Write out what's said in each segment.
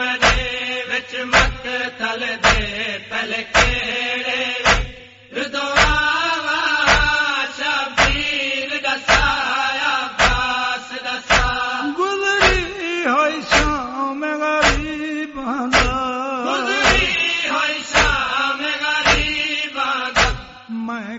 منے تل دے تل کیڑے ردوا شبیر دسایا باس دسا شام غریب گزری ہوئی شام میں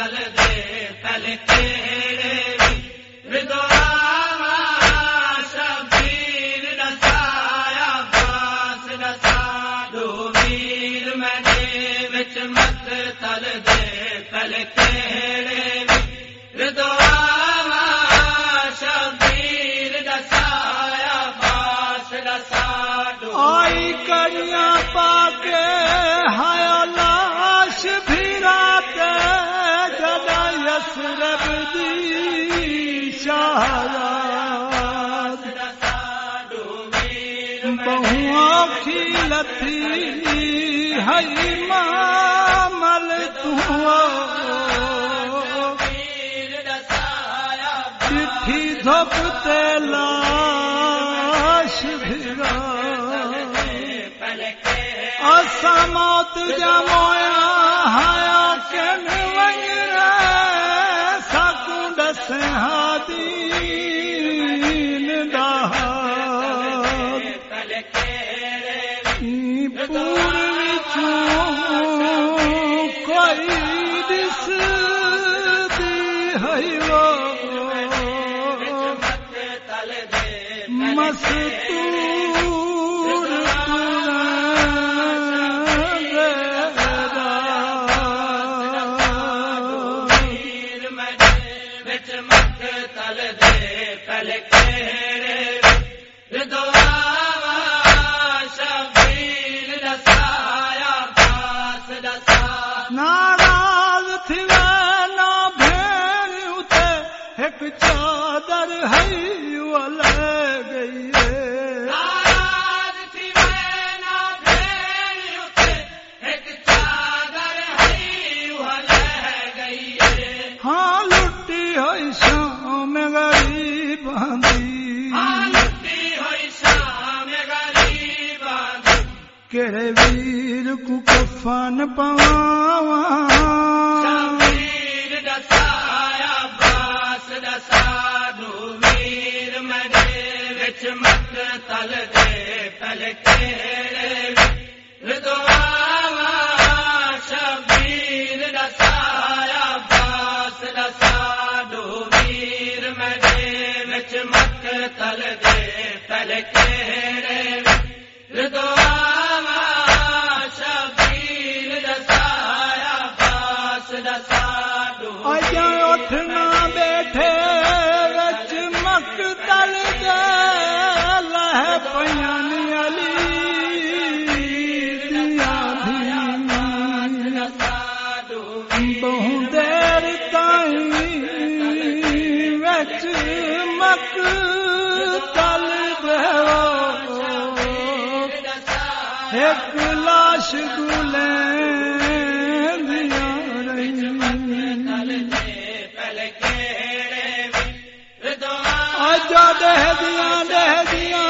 تل دے تلتے لتھی ہری مل تھی دھوپ تلاش اسموت جمویا ہایا کے تل دے پل کے دسایا باس دسا مجھے وچ مت تل دے تل کے ردواوا شمیر دسایا باس دسا مجھے وچ مت تل دے تل کے ایک لاش گلے دیا رہی۔ اجا دہ دیا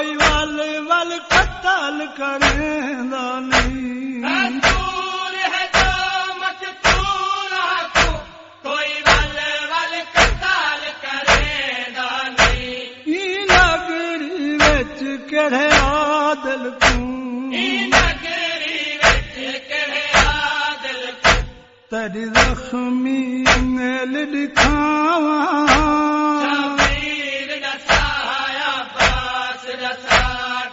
کوئی ول ول قتل کریں دا نہیں کہڑے عادل کو تری زخمی میل دکھاواں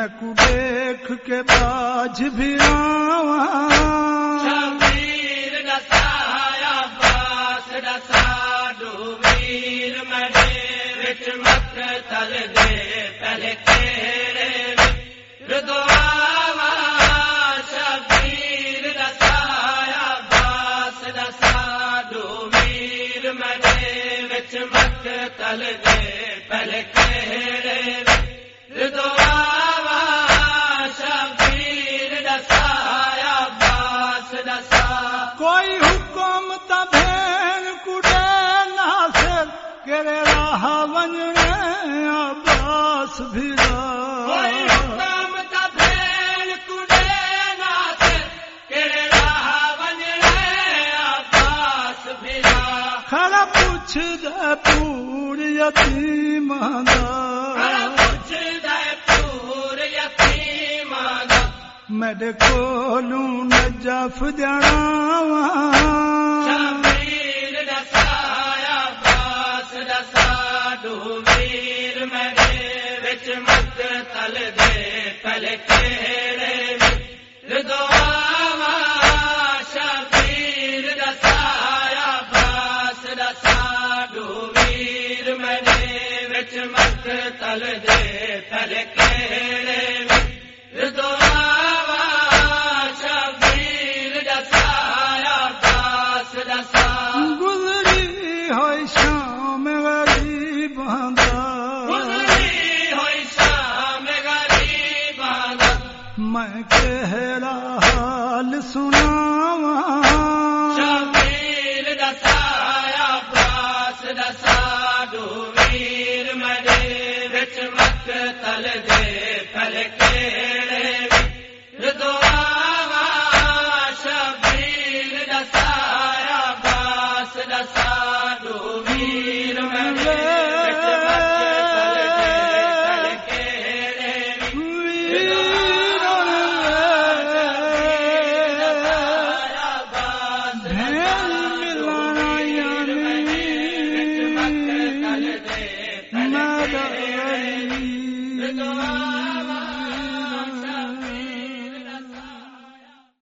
میں کو دیکھ کے تاج بھی آواں۔ تل دے پہلے کہڑے راہ ونجنے عباس بھیرا کھڑا پوچھ دے پور یتیم میرے کولوں نجف جانا باس دسا ڈوبیر میرے وچ مت تل دے پل کہڑے دعوا شبیر دسایا باس دسا ڈوبیر میرے وچ مت تل دے پل حال سنا تل دے پل کہڑے